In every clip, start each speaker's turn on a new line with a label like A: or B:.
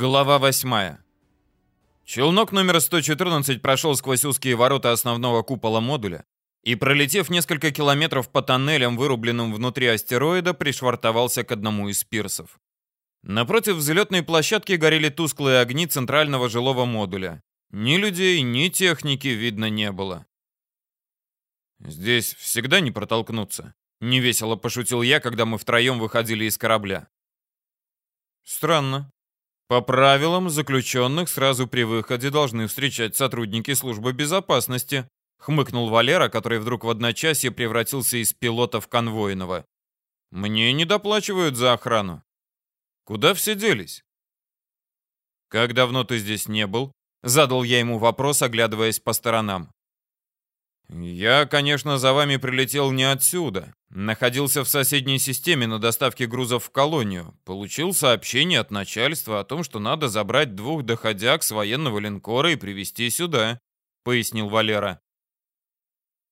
A: Глава 8. Челнок номер 114 прошел сквозь узкие ворота основного купола модуля и, пролетев несколько километров по тоннелям, вырубленным внутри астероида, пришвартовался к одному из пирсов. Напротив взлетной площадки горели тусклые огни центрального жилого модуля. Ни людей, ни техники видно не было. «Здесь всегда не протолкнуться», — невесело пошутил я, когда мы втроем выходили из корабля. «Странно», по правилам, заключенных сразу при выходе должны встречать сотрудники службы безопасности, хмыкнул Валера, который вдруг в одночасье превратился из пилота в конвойного. Мне не доплачивают за охрану. Куда все делись? Как давно ты здесь не был? Задал я ему вопрос, оглядываясь по сторонам. «Я, конечно, за вами прилетел не отсюда. Находился в соседней системе на доставке грузов в колонию. Получил сообщение от начальства о том, что надо забрать двух доходяг с военного линкора и привезти сюда», — пояснил Валера.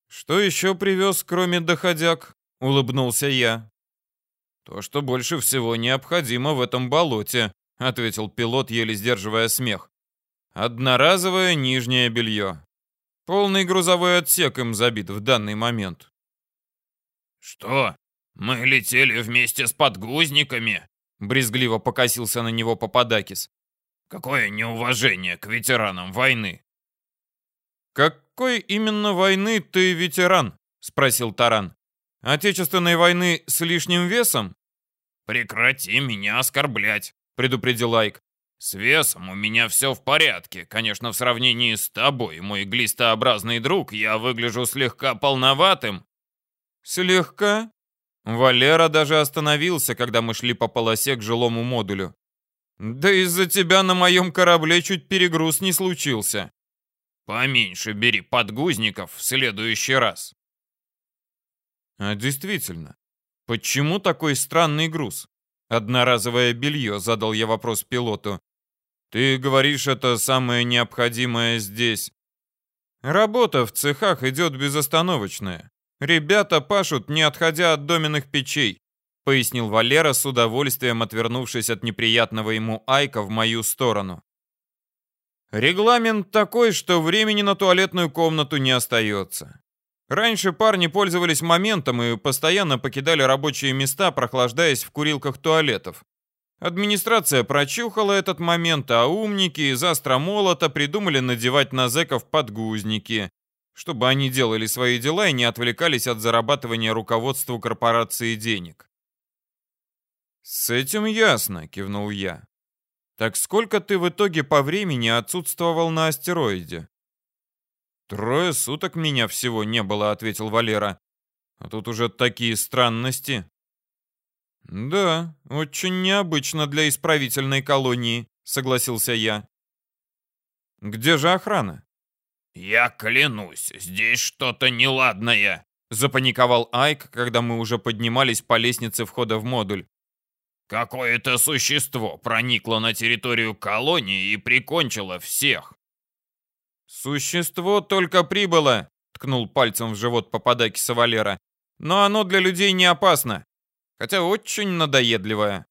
A: «Что еще привез, кроме доходяг?» — улыбнулся я. «То, что больше всего необходимо в этом болоте», — ответил пилот, еле сдерживая смех. «Одноразовое нижнее белье. Полный грузовой отсек им забит в данный момент.
B: «Что? Мы летели вместе с подгузниками?»
A: Брезгливо покосился на него Пападакис.
B: «Какое неуважение к ветеранам войны!»
A: «Какой именно войны ты ветеран?» — спросил Таран. «Отечественной войны с лишним весом?»
B: «Прекрати меня оскорблять», — предупредил Айк. С весом у меня все в порядке. Конечно, в сравнении с тобой, мой глистообразный друг, я выгляжу слегка полноватым.
A: Слегка? Валера даже остановился, когда мы шли по полосе к жилому модулю. Да из-за тебя на моем корабле чуть перегруз не случился.
B: Поменьше бери подгузников в следующий раз.
A: А действительно, почему такой странный груз? Одноразовое белье, задал я вопрос пилоту. Ты говоришь, это самое необходимое здесь. Работа в цехах идет безостановочная. Ребята пашут, не отходя от доменных печей, пояснил Валера с удовольствием, отвернувшись от неприятного ему Айка в мою сторону. Регламент такой, что времени на туалетную комнату не остается. Раньше парни пользовались моментом и постоянно покидали рабочие места, прохлаждаясь в курилках туалетов. Администрация прочухала этот момент, а умники из Астромолота придумали надевать на зэков подгузники, чтобы они делали свои дела и не отвлекались от зарабатывания руководству корпорации денег. «С этим ясно», — кивнул я. «Так сколько ты в итоге по времени отсутствовал на астероиде?» «Трое суток меня всего не было», — ответил Валера. «А тут уже такие странности». «Да, очень необычно для исправительной колонии», — согласился я. «Где же охрана?»
B: «Я клянусь, здесь что-то неладное», —
A: запаниковал Айк, когда мы уже поднимались по лестнице входа в модуль.
B: «Какое-то существо проникло на территорию колонии и прикончило всех».
A: «Существо только прибыло», — ткнул пальцем в живот Пападаки Савалера. «Но оно для людей не опасно хотя очень надоедливая.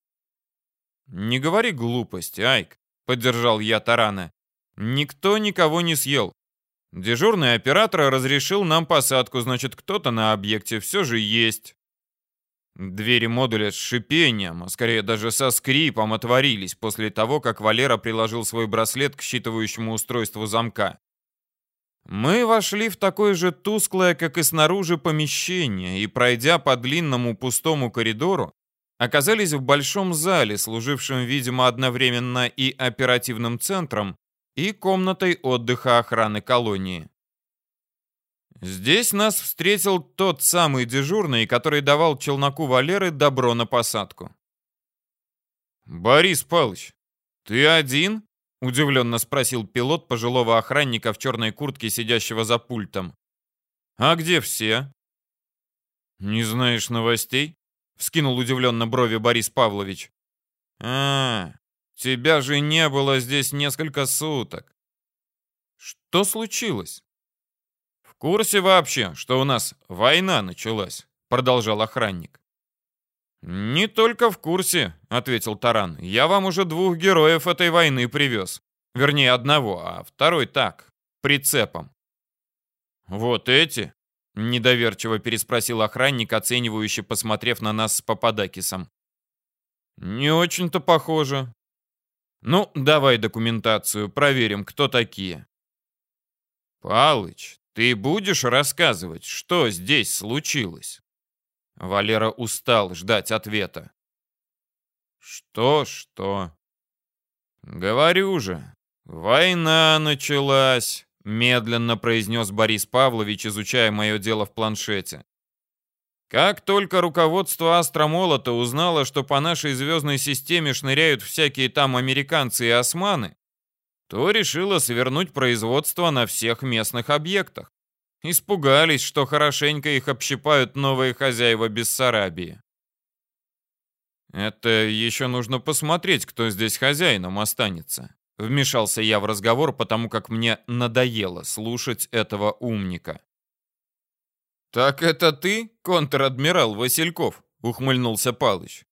A: «Не говори глупости, Айк», — поддержал я Тарана. «Никто никого не съел. Дежурный оператор разрешил нам посадку, значит, кто-то на объекте все же есть». Двери модуля с шипением, а скорее даже со скрипом отворились после того, как Валера приложил свой браслет к считывающему устройству замка. Мы вошли в такое же тусклое, как и снаружи, помещение и, пройдя по длинному пустому коридору, оказались в большом зале, служившем, видимо, одновременно и оперативным центром, и комнатой отдыха охраны колонии. Здесь нас встретил тот самый дежурный, который давал челноку Валеры добро на посадку. «Борис Павлович, ты один?» Удивленно спросил пилот пожилого охранника в черной куртке, сидящего за пультом. «А где все?» «Не знаешь новостей?» — вскинул удивленно брови Борис Павлович. «А, тебя же не было здесь несколько суток. Что случилось?» «В курсе вообще, что у нас война началась?» — продолжал охранник. «Не только в курсе», — ответил Таран. «Я вам уже двух героев этой войны привез. Вернее, одного, а второй так, прицепом». «Вот эти?» — недоверчиво переспросил охранник, оценивающе посмотрев на нас с Пападакисом. «Не очень-то похоже». «Ну, давай документацию, проверим, кто такие». «Палыч, ты будешь рассказывать, что здесь случилось?» Валера устал ждать ответа. «Что, что?» «Говорю же, война началась», — медленно произнес Борис Павлович, изучая мое дело в планшете. Как только руководство Астромолота узнало, что по нашей звездной системе шныряют всякие там американцы и османы, то решило свернуть производство на всех местных объектах. Испугались, что хорошенько их общипают новые хозяева Бессарабии. «Это еще нужно посмотреть, кто здесь хозяином останется», — вмешался я в разговор, потому как мне надоело слушать этого умника. «Так это ты, контр-адмирал Васильков?» — ухмыльнулся Палыч.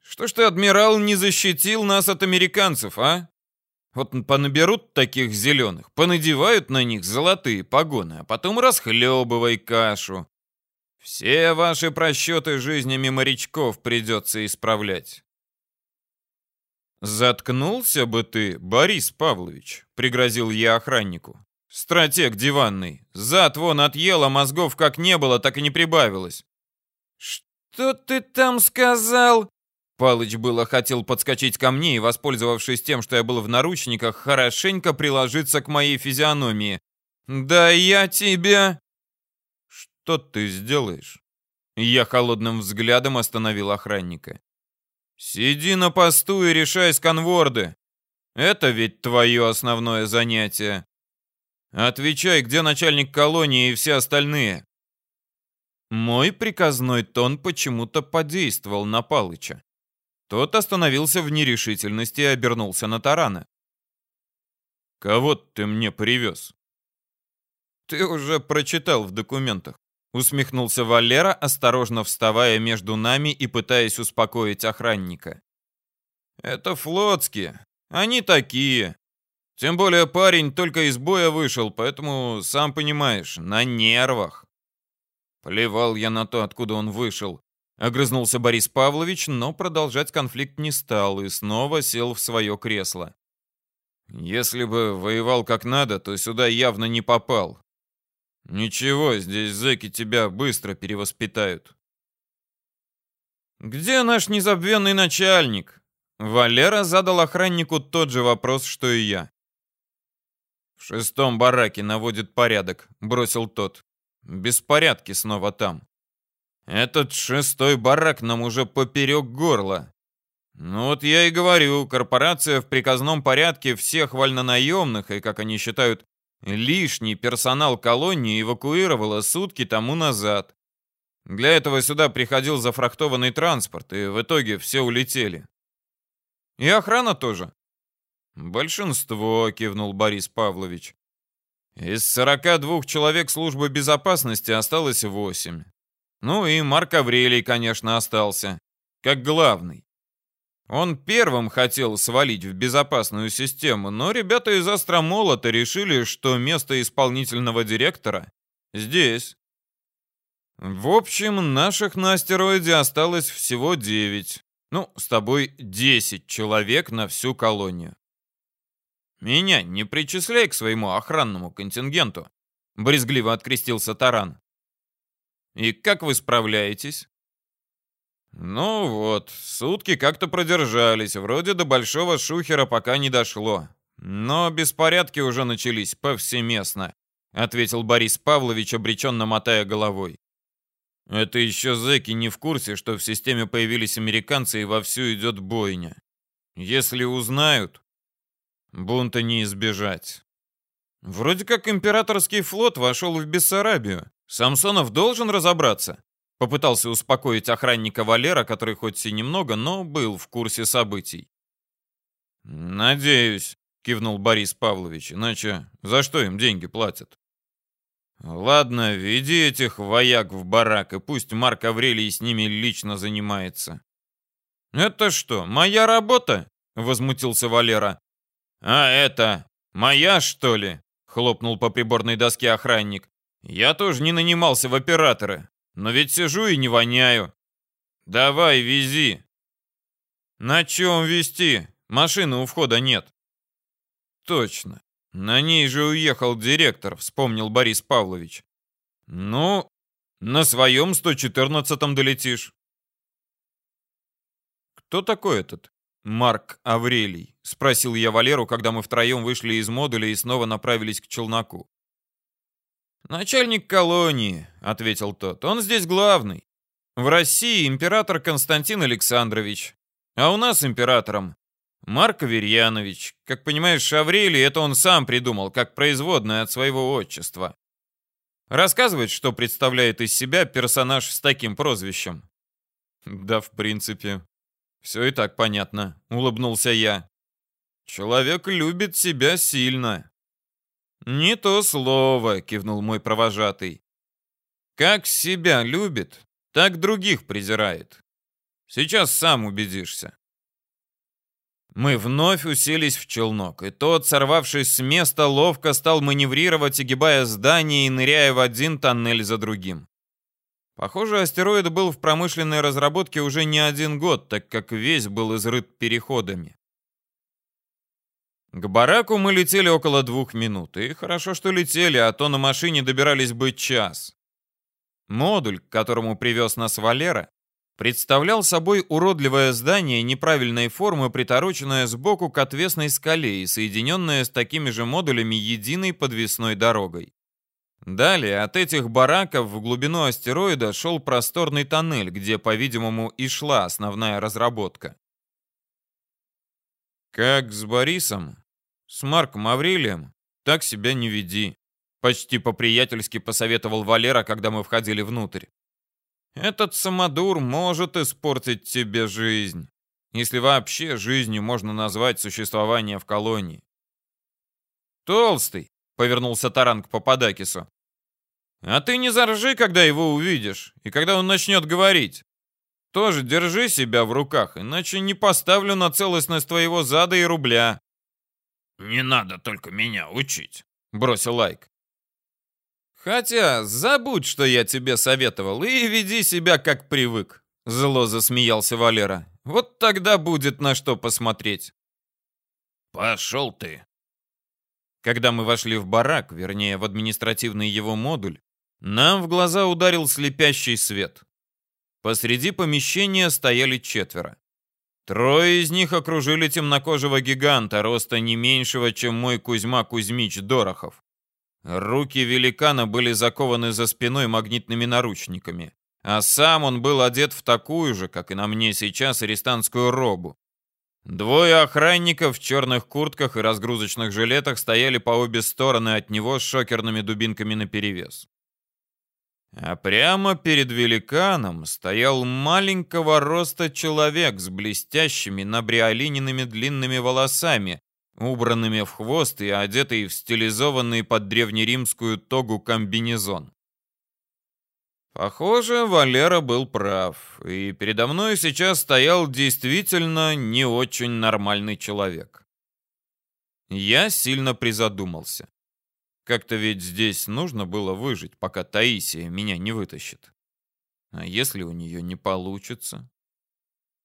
A: «Что ж ты, адмирал, не защитил нас от американцев, а? Вот понаберут таких зеленых, понадевают на них золотые погоны, а потом расхлебывай кашу. Все ваши просчеты жизнями морячков придется исправлять. «Заткнулся бы ты, Борис Павлович», — пригрозил я охраннику. «Стратег диванный. Зад вон отъела, мозгов как не было, так и не прибавилось». «Что ты там сказал?» Палыч было хотел подскочить ко мне и, воспользовавшись тем, что я был в наручниках, хорошенько приложиться к моей физиономии. «Да я тебя...» «Что ты сделаешь?» Я холодным взглядом остановил охранника. «Сиди на посту и решай сканворды. Это ведь твое основное занятие. Отвечай, где начальник колонии и все остальные». Мой приказной тон почему-то подействовал на Палыча. Тот остановился в нерешительности и обернулся на Тарана. «Кого ты мне привез?» «Ты уже прочитал в документах», — усмехнулся Валера, осторожно вставая между нами и пытаясь успокоить охранника. «Это флотские. Они такие. Тем более парень только из боя вышел, поэтому, сам понимаешь, на нервах». Плевал я на то, откуда он вышел. Огрызнулся Борис Павлович, но продолжать конфликт не стал и снова сел в свое кресло. Если бы воевал как надо, то сюда явно не попал. Ничего, здесь зэки тебя быстро перевоспитают. Где наш незабвенный начальник? Валера задал охраннику тот же вопрос, что и я. В шестом бараке наводит порядок, бросил тот. Беспорядки снова там. Этот шестой барак нам уже поперек горла. Ну вот я и говорю, корпорация в приказном порядке всех вольнонаемных и, как они считают, лишний персонал колонии эвакуировала сутки тому назад. Для этого сюда приходил зафрахтованный транспорт, и в итоге все улетели. И охрана тоже. Большинство, кивнул Борис Павлович. Из 42 человек службы безопасности осталось 8. Ну и Марк Аврелий, конечно, остался. Как главный. Он первым хотел свалить в безопасную систему, но ребята из Астромолота решили, что место исполнительного директора здесь. В общем, наших на астероиде осталось всего 9. Ну, с тобой 10 человек на всю колонию. Меня не причисляй к своему охранному контингенту. Брезгливо открестился Таран. И как вы справляетесь? Ну вот, сутки как-то продержались, вроде до большого шухера пока не дошло. Но беспорядки уже начались повсеместно, ответил Борис Павлович, обреченно мотая головой. Это еще зэки не в курсе, что в системе появились американцы и вовсю идет бойня. Если узнают, бунта не избежать. Вроде как императорский флот вошел в Бессарабию. Самсонов должен разобраться. Попытался успокоить охранника Валера, который хоть и немного, но был в курсе событий. «Надеюсь», — кивнул Борис Павлович, «иначе за что им деньги платят?» Ладно, веди этих вояк в барак, и пусть Марк Аврелий с ними лично занимается. Это что, моя работа? Возмутился Валера. А это моя, что ли? Хлопнул по приборной доске охранник. Я тоже не нанимался в операторы, но ведь сижу и не воняю. Давай, вези. На чем везти? Машины у входа нет. Точно. На ней же уехал директор, вспомнил Борис Павлович. Ну, на своем 114-м долетишь. Кто такой этот? Марк Аврелий, спросил я Валеру, когда мы втроем вышли из модуля и снова направились к челноку. «Начальник колонии», — ответил тот. «Он здесь главный. В России император Константин Александрович, а у нас императором Марк Аверьянович. Как понимаешь, Аврелий это он сам придумал, как производное от своего отчества. Рассказывает, что представляет из себя персонаж с таким прозвищем. Да, в принципе, все и так понятно, улыбнулся я. Человек любит себя сильно. Не то слово, кивнул мой провожатый. Как себя любит, так других презирает. Сейчас сам убедишься. Мы вновь уселись в челнок, и тот, сорвавшись с места, ловко стал маневрировать, огибая здание и ныряя в один тоннель за другим. Похоже, астероид был в промышленной разработке уже не один год, так как весь был изрыт переходами. К бараку мы летели около двух минут, и хорошо, что летели, а то на машине добирались бы час. Модуль, к которому привез нас Валера, представлял собой уродливое здание неправильной формы, притороченное сбоку к отвесной скале и соединенное с такими же модулями единой подвесной дорогой. Далее от этих бараков в глубину астероида шел просторный тоннель, где, по-видимому, и шла основная разработка. «Как с Борисом? С Марком Аврелием? Так себя не веди», — почти по-приятельски посоветовал Валера, когда мы входили внутрь. Этот самодур может испортить тебе жизнь, если вообще жизнью можно назвать существование в колонии. «Толстый», — повернулся Таран к Пападакису. «А ты не заржи, когда его увидишь, и когда он начнет говорить. Тоже держи себя в руках, иначе не поставлю на целостность твоего зада и рубля».
B: «Не надо только меня учить», — бросил Лайк.
A: Хотя, забудь, что я тебе советовал, и веди себя как привык. Зло засмеялся Валера. Вот тогда будет на что посмотреть.
B: Пошел ты.
A: Когда мы вошли в барак, вернее, в административный его модуль, нам в глаза ударил слепящий свет. Посреди помещения стояли четверо. Трое из них окружили темнокожего гиганта, роста не меньшего, чем мой Кузьма Кузьмич Дорохов. Руки великана были закованы за спиной магнитными наручниками, а сам он был одет в такую же, как и на мне сейчас, арестантскую робу. Двое охранников в черных куртках и разгрузочных жилетах стояли по обе стороны от него с шокерными дубинками наперевес. А прямо перед великаном стоял маленького роста человек с блестящими набриолиненными длинными волосами, убранными в хвост и одетый в стилизованный под древнеримскую тогу комбинезон. Похоже, Валера был прав, и передо мной сейчас стоял действительно не очень нормальный человек. Я сильно призадумался. Как-то ведь здесь нужно было выжить, пока Таисия меня не вытащит. А если у нее не получится?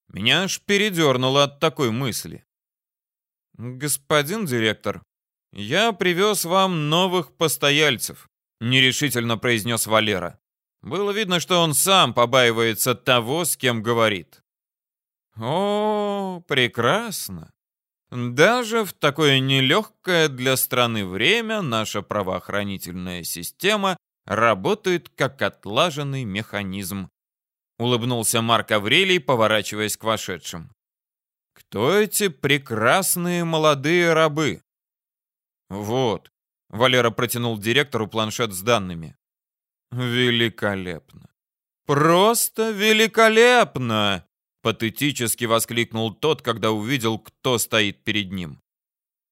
A: Меня аж передернуло от такой мысли. «Господин директор, я привез вам новых постояльцев», — нерешительно произнес Валера. Было видно, что он сам побаивается того, с кем говорит. «О, прекрасно! Даже в такое нелегкое для страны время наша правоохранительная система работает как отлаженный механизм», — улыбнулся Марк Аврелий, поворачиваясь к вошедшим. Кто эти прекрасные молодые рабы? Вот. Валера протянул директору планшет с данными. Великолепно. Просто великолепно! Патетически воскликнул тот, когда увидел, кто стоит перед ним.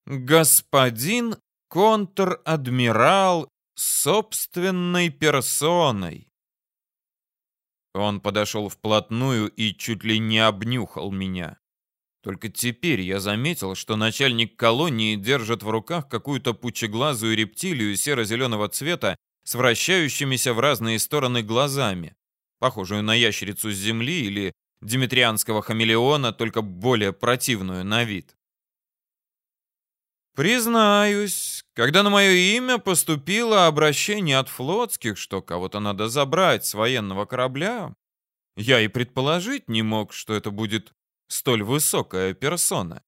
A: Господин контр-адмирал собственной персоной. Он подошел вплотную и чуть ли не обнюхал меня. Только теперь я заметил, что начальник колонии держит в руках какую-то пучеглазую рептилию серо-зеленого цвета с вращающимися в разные стороны глазами, похожую на ящерицу с земли или димитрианского хамелеона, только более противную на вид. Признаюсь, когда на мое имя поступило обращение от флотских, что кого-то надо забрать с военного корабля, я и предположить не мог, что это будет столь высокая персона.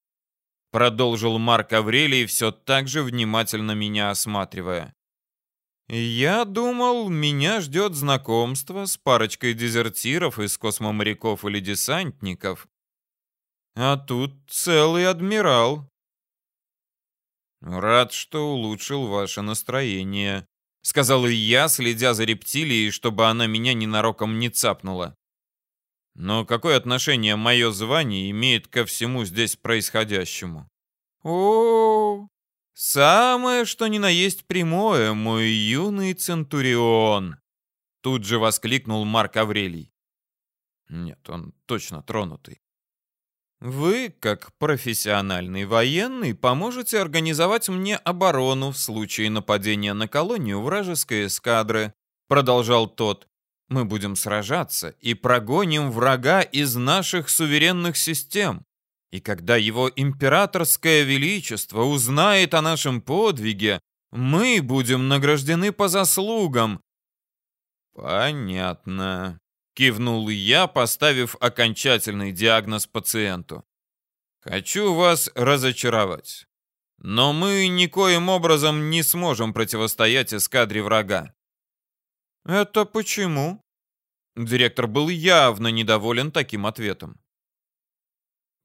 A: Продолжил Марк Аврелий, все так же внимательно меня осматривая. Я думал, меня ждет знакомство с парочкой дезертиров из космоморяков или десантников. А тут целый адмирал. «Рад, что улучшил ваше настроение», — сказал и я, следя за рептилией, чтобы она меня ненароком не цапнула. «Но какое отношение мое звание имеет ко всему здесь происходящему?» «О, самое что ни на есть прямое, мой юный Центурион!» Тут же воскликнул Марк Аврелий. Нет, он точно тронутый. Вы, как профессиональный военный, поможете организовать мне оборону в случае нападения на колонию вражеской эскадры, продолжал тот. Мы будем сражаться и прогоним врага из наших суверенных систем. И когда его императорское величество узнает о нашем подвиге, мы будем награждены по заслугам. Понятно, Кивнул я, поставив окончательный диагноз пациенту. Хочу вас разочаровать. Но мы никоим образом не сможем противостоять эскадре врага. Это почему? Директор был явно недоволен таким ответом.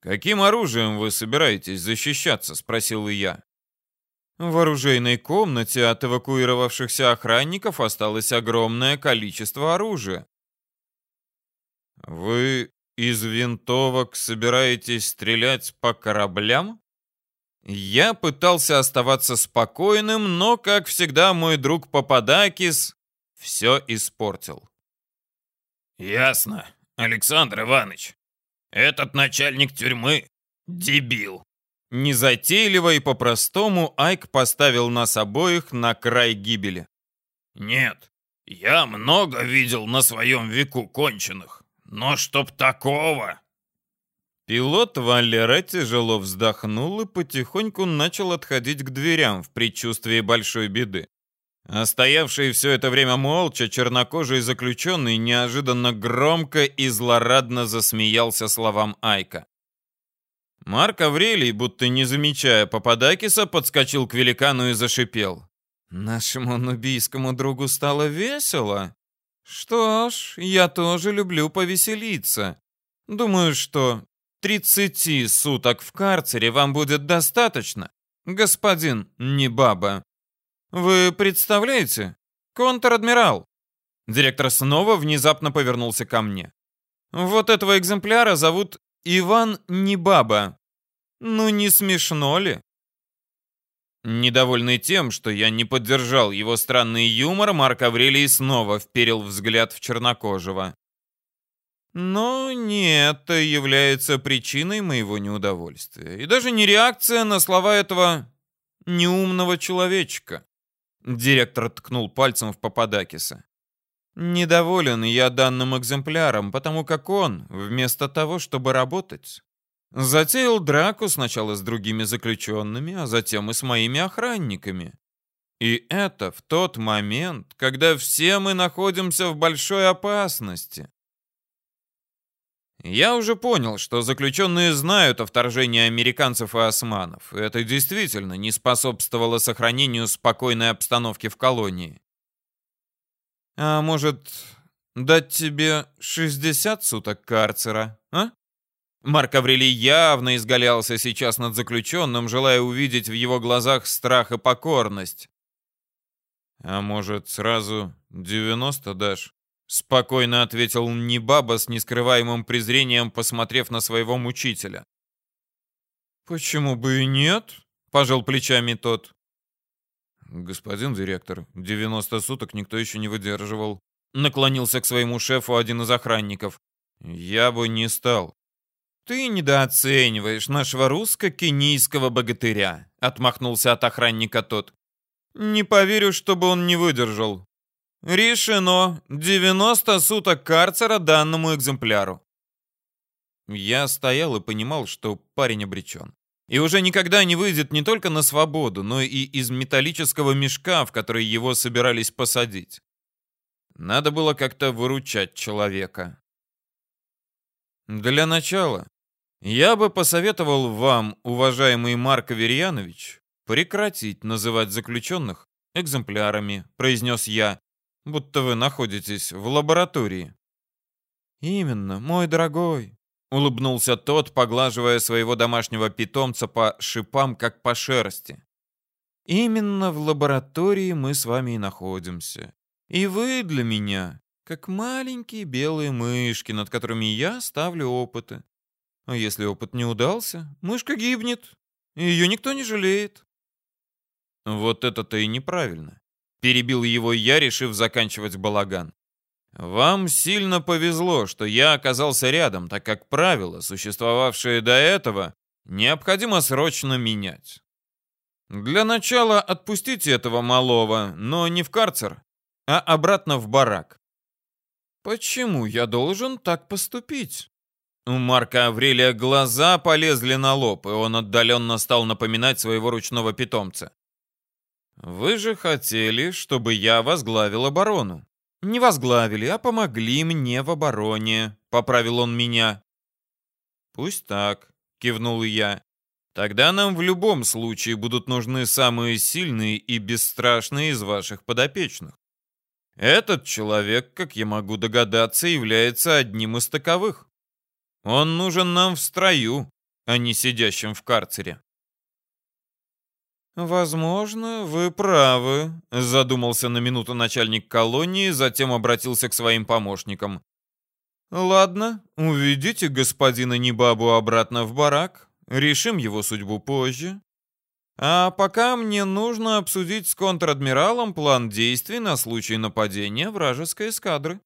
A: «Каким оружием вы собираетесь защищаться?» — спросил я. В оружейной комнате от эвакуировавшихся охранников осталось огромное количество оружия. «Вы из винтовок собираетесь стрелять по кораблям?» Я пытался оставаться спокойным, но, как всегда, мой друг Пападакис все испортил.
B: «Ясно, Александр Иванович. Этот начальник тюрьмы — дебил».
A: Незатейливо и по-простому Айк поставил нас обоих на край гибели.
B: «Нет, я много видел на своем веку конченых. Но чтоб такого!»
A: Пилот Валера тяжело вздохнул и потихоньку начал отходить к дверям в предчувствии большой беды. А стоявший все это время молча, чернокожий заключенный неожиданно громко и злорадно засмеялся словам Айка. Марк Аврелий, будто не замечая Пападакиса, подскочил к великану и зашипел. «Нашему нубийскому другу стало весело?» Что ж, я тоже люблю повеселиться. Думаю, что 30 суток в карцере вам будет достаточно, господин не баба. Вы представляете? Контр-адмирал. Директор снова внезапно повернулся ко мне. Вот этого экземпляра зовут Иван Небаба. Ну не смешно ли? Недовольный тем, что я не поддержал его странный юмор, Марк Аврелий снова вперил взгляд в чернокожего. Но не это является причиной моего неудовольствия. И даже не реакция на слова этого неумного человечка. Директор ткнул пальцем в Пападакиса. Недоволен я данным экземпляром, потому как он, вместо того, чтобы работать, Затеял драку сначала с другими заключенными, а затем и с моими охранниками. И это в тот момент, когда все мы находимся в большой опасности. Я уже понял, что заключенные знают о вторжении американцев и османов. Это действительно не способствовало сохранению спокойной обстановки в колонии. А может, дать тебе 60 суток карцера, а? Марк Аврелий явно изгалялся сейчас над заключенным, желая увидеть в его глазах страх и покорность. «А может, сразу 90 дашь?» Спокойно ответил Небаба с нескрываемым презрением, посмотрев на своего мучителя. «Почему бы и нет?» — пожал плечами тот. Господин директор, 90 суток никто еще не выдерживал. Наклонился к своему шефу один из охранников. Я бы не стал. Ты недооцениваешь нашего русско-кенийского богатыря, отмахнулся от охранника тот. Не поверю, чтобы он не выдержал. Решено. 90 суток карцера данному экземпляру. Я стоял и понимал, что парень обречен. И уже никогда не выйдет не только на свободу, но и из металлического мешка, в который его собирались посадить. Надо было как-то выручать человека. Для начала я бы посоветовал вам, уважаемый Марк Аверьянович, прекратить называть заключенных экземплярами, произнес я, будто вы находитесь в лаборатории. Именно, мой дорогой, улыбнулся тот, поглаживая своего домашнего питомца по шипам, как по шерсти. Именно в лаборатории мы с вами и находимся. И вы для меня как маленькие белые мышки, над которыми я ставлю опыты. А если опыт не удался, мышка гибнет, и ее никто не жалеет. Вот это-то и неправильно. Перебил его я, решив заканчивать балаган. Вам сильно повезло, что я оказался рядом, так как правила, существовавшие до этого, необходимо срочно менять. Для начала отпустите этого малого, но не в карцер, а обратно в барак. Почему я должен так поступить? У Марка Аврелия глаза полезли на лоб, и он отдаленно стал напоминать своего ручного питомца. Вы же хотели, чтобы я возглавил оборону. Не возглавили, а помогли мне в обороне, поправил он меня. Пусть так, кивнул я. Тогда нам в любом случае будут нужны самые сильные и бесстрашные из ваших подопечных. Этот человек, как я могу догадаться, является одним из таковых. Он нужен нам в строю, а не сидящим в карцере. «Возможно, вы правы», — задумался на минуту начальник колонии, затем обратился к своим помощникам. «Ладно, уведите господина Небабу обратно в барак, решим его судьбу позже. А пока мне нужно обсудить с контр-адмиралом план действий на случай нападения вражеской эскадры».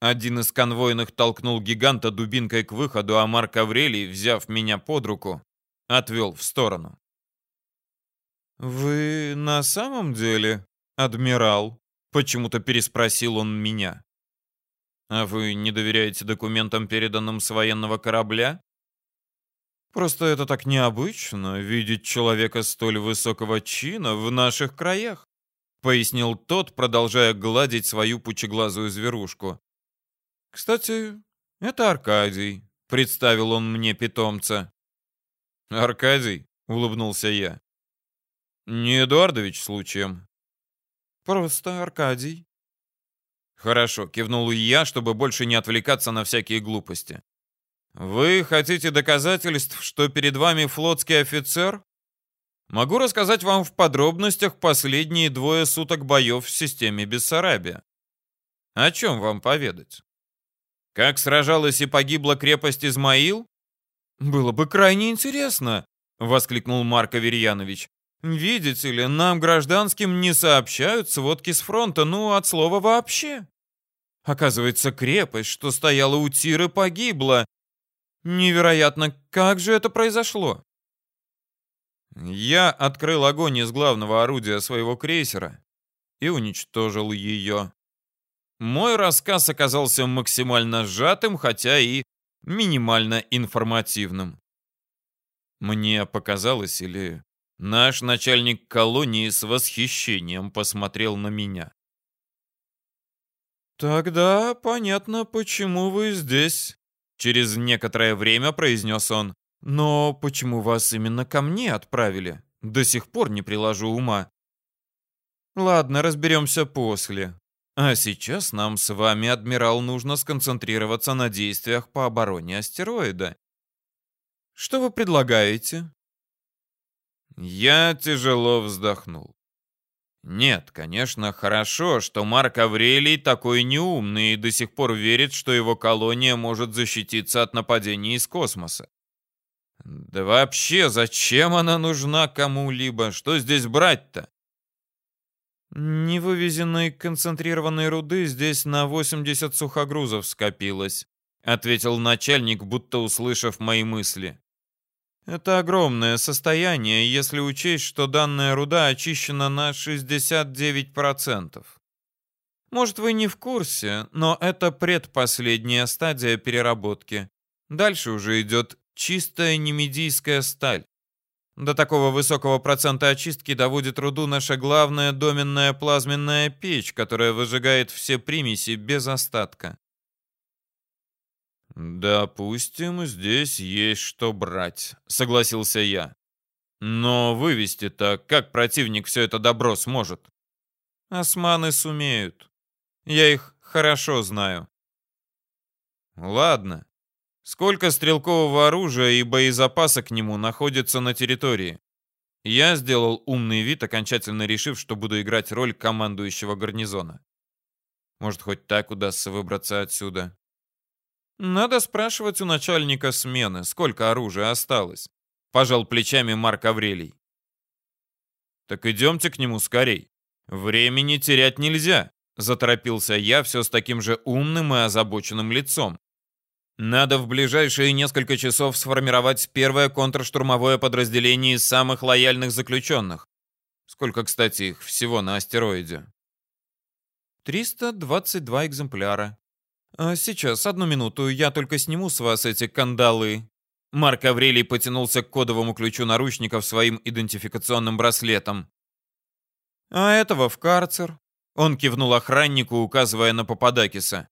A: Один из конвойных толкнул гиганта дубинкой к выходу, а Марк Аврелий, взяв меня под руку, отвел в сторону. «Вы на самом деле адмирал?» — почему-то переспросил он меня. «А вы не доверяете документам, переданным с военного корабля?» «Просто это так необычно, видеть человека столь высокого чина в наших краях», — пояснил тот, продолжая гладить свою пучеглазую зверушку. «Кстати, это Аркадий», — представил он мне питомца. «Аркадий?» — улыбнулся я. Не Эдуардович случаем? Просто Аркадий. Хорошо, кивнул я, чтобы больше не отвлекаться на всякие глупости. Вы хотите доказательств, что перед вами флотский офицер? Могу рассказать вам в подробностях последние двое суток боев в системе Бессарабия. О чем вам поведать? Как сражалась и погибла крепость Измаил? Было бы крайне интересно, воскликнул Марк Аверьянович. Видите ли, нам, гражданским, не сообщают сводки с фронта, ну, от слова вообще. Оказывается, крепость, что стояла у Тиры, погибла. Невероятно, как же это произошло? Я открыл огонь из главного орудия своего крейсера и уничтожил ее. Мой рассказ оказался максимально сжатым, хотя и минимально информативным. Мне показалось, или Наш начальник колонии с восхищением посмотрел на меня. «Тогда понятно, почему вы здесь», — через некоторое время произнес он. «Но почему вас именно ко мне отправили? До сих пор не приложу ума». «Ладно, разберемся после. А сейчас нам с вами, адмирал, нужно сконцентрироваться на действиях по обороне астероида. Что вы предлагаете?» Я тяжело вздохнул. Нет, конечно, хорошо, что Марк Аврелий такой неумный и до сих пор верит, что его колония может защититься от нападений из космоса. Да вообще, зачем она нужна кому-либо? Что здесь брать-то? «Невывезенной концентрированной руды здесь на 80 сухогрузов скопилось», ответил начальник, будто услышав мои мысли. Это огромное состояние, если учесть, что данная руда очищена на 69%. Может, вы не в курсе, но это предпоследняя стадия переработки. Дальше уже идет чистая немедийская сталь. До такого высокого процента очистки доводит руду наша главная доменная плазменная печь, которая выжигает все примеси без остатка. «Допустим, здесь есть что брать», — согласился я. «Но вывести-то как противник все это добро сможет?» «Османы сумеют. Я их хорошо знаю». «Ладно. Сколько стрелкового оружия и боезапаса к нему находится на территории?» Я сделал умный вид, окончательно решив, что буду играть роль командующего гарнизона. Может, хоть так удастся выбраться отсюда. Надо спрашивать у начальника смены, сколько оружия осталось. Пожал плечами Марк Аврелий. Так идемте к нему скорей. Времени терять нельзя, заторопился я все с таким же умным и озабоченным лицом. Надо в ближайшие несколько часов сформировать первое контрштурмовое подразделение из самых лояльных заключенных. Сколько, кстати, их всего на астероиде? 322 экземпляра, «Сейчас, одну минуту, я только сниму с вас эти кандалы». Марк Аврелий потянулся к кодовому ключу наручников своим идентификационным браслетом. «А этого в карцер». Он кивнул охраннику, указывая на Пападакиса.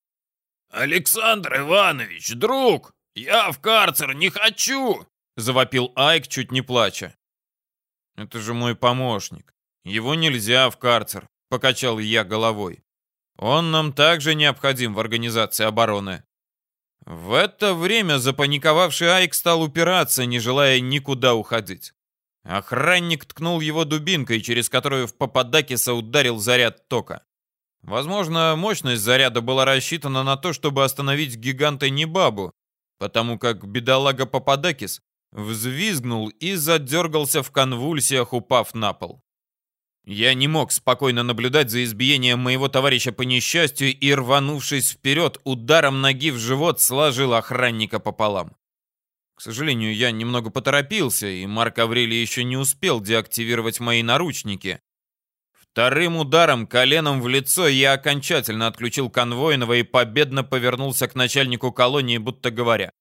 B: «Александр Иванович, друг, я в карцер не хочу!»
A: Завопил Айк, чуть не плача. «Это же мой помощник. Его нельзя в карцер», — покачал я головой. Он нам также необходим в организации обороны. В это время запаниковавший Айк стал упираться, не желая никуда уходить. Охранник ткнул его дубинкой, через которую в Пападакиса ударил заряд тока. Возможно, мощность заряда была рассчитана на то, чтобы остановить гиганта Небабу, потому как бедолага Пападакис взвизгнул и задергался в конвульсиях, упав на пол. Я не мог спокойно наблюдать за избиением моего товарища по несчастью и, рванувшись вперед, ударом ноги в живот сложил охранника пополам. К сожалению, я немного поторопился, и Марк Аврелий еще не успел деактивировать мои наручники. Вторым ударом коленом в лицо я окончательно отключил конвойного и победно повернулся к начальнику колонии, будто говоря.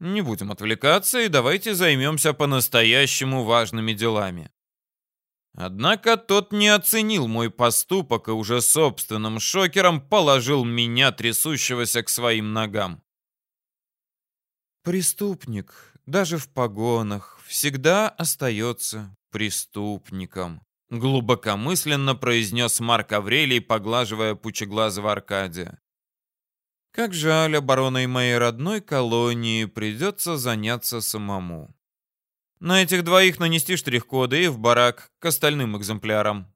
A: Не будем отвлекаться и давайте займемся по-настоящему важными делами. Однако тот не оценил мой поступок и уже собственным шокером положил меня, трясущегося, к своим ногам. Преступник, даже в погонах, всегда остается преступником, глубокомысленно произнес Марк Аврелий, поглаживая пучеглазого Аркадия. Как жаль, обороной моей родной колонии придется заняться самому. На этих двоих нанести штрих-коды и в барак к остальным экземплярам.